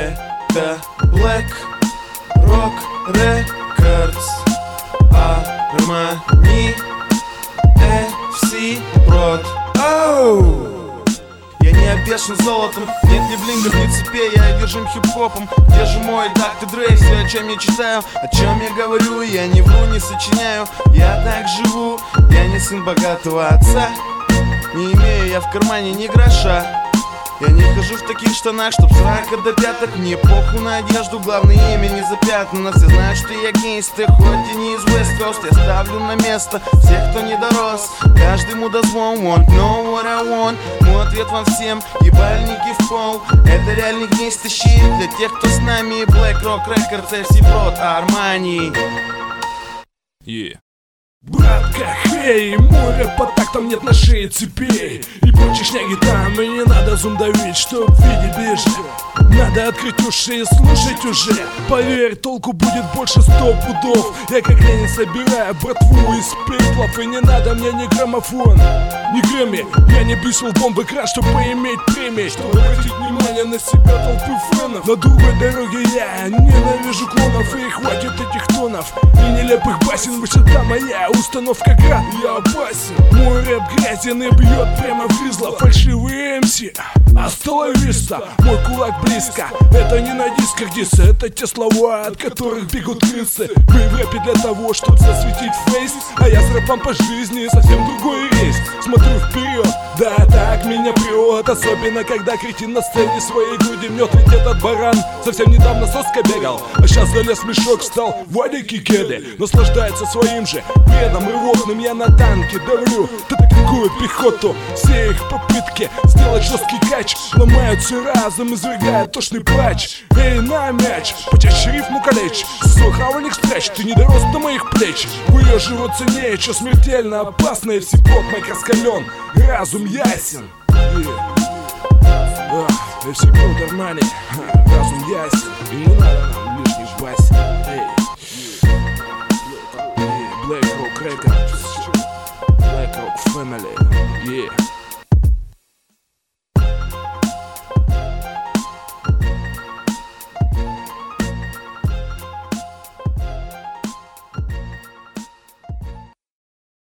Это Black Rock Records Армани FC Прод Оу! Я не обвешан золотом, нет ни блингов, ни цепей, я одержим хип-хопом. Где же мой Дактор Дрей, все, о чем я читаю, о чем я говорю Я не вру, не сочиняю, я так живу Я не сын богатого отца, не имею я в кармане ни гроша я не хожу в таких штанах, чтоб с рака до пяток Мне похуй на одежду, главное имя не запятнано. Все знают, что я гейстер, хоть и не из West Coast. Я ставлю на место всех, кто не дорос. Каждый мудозвон, want know what I want. Мой ответ вам всем, ебальники в пол. Это реальный гейстер щит для тех, кто с нами. Black Rock Records, FC Prod, Армани Yeah. Братка, хей, море под тактом нет на шее цепей И прочей шняги там, и не надо зум давить, чтоб видеть ближе. Надо открыть уши и слушать уже. Поверь, толку будет больше сто пудов. Я как Ленин собираю братву из пеплов И не надо мне ни граммофон, ни грэмми. Я не бюсь лбом в экран, чтобы поиметь премии Чтобы обратить внимание на себя толпы фенов На другой дороге я ненавижу клонов. И хватит этих тонов. И нелепых басен, высота моя установка град Я опасен, мой рэп грязен и бьет прямо в грызло Фальшивый МС, Астоловиста, мой кулак близко Это не на дисках дис, это те слова, от которых бегут крысы. Вы в рэпе для того, чтобы засветить фейс. А я с рэпом по жизни совсем другой рейс Смотрю вперед, да так меня прет Особенно когда кретин на сцене своей груди мнет Ведь этот баран совсем недавно соска бегал. А сейчас залез мешок, стал. Валики кеды Наслаждается своим же бредом рвотным Я на танке давлю, такую пехоту. Все их попытки сделать жесткий кач Ломаются разом, извергая тошный плач. Эй, на мяч, почаще рифму калечь. Хавальник спрячь, ты не дорос до моих плеч. Выеживаться нечего, смертельно опасно. И всеплот мой закален, разум ясен. Если кто-то разум ясен, и не надо нам лишних басен.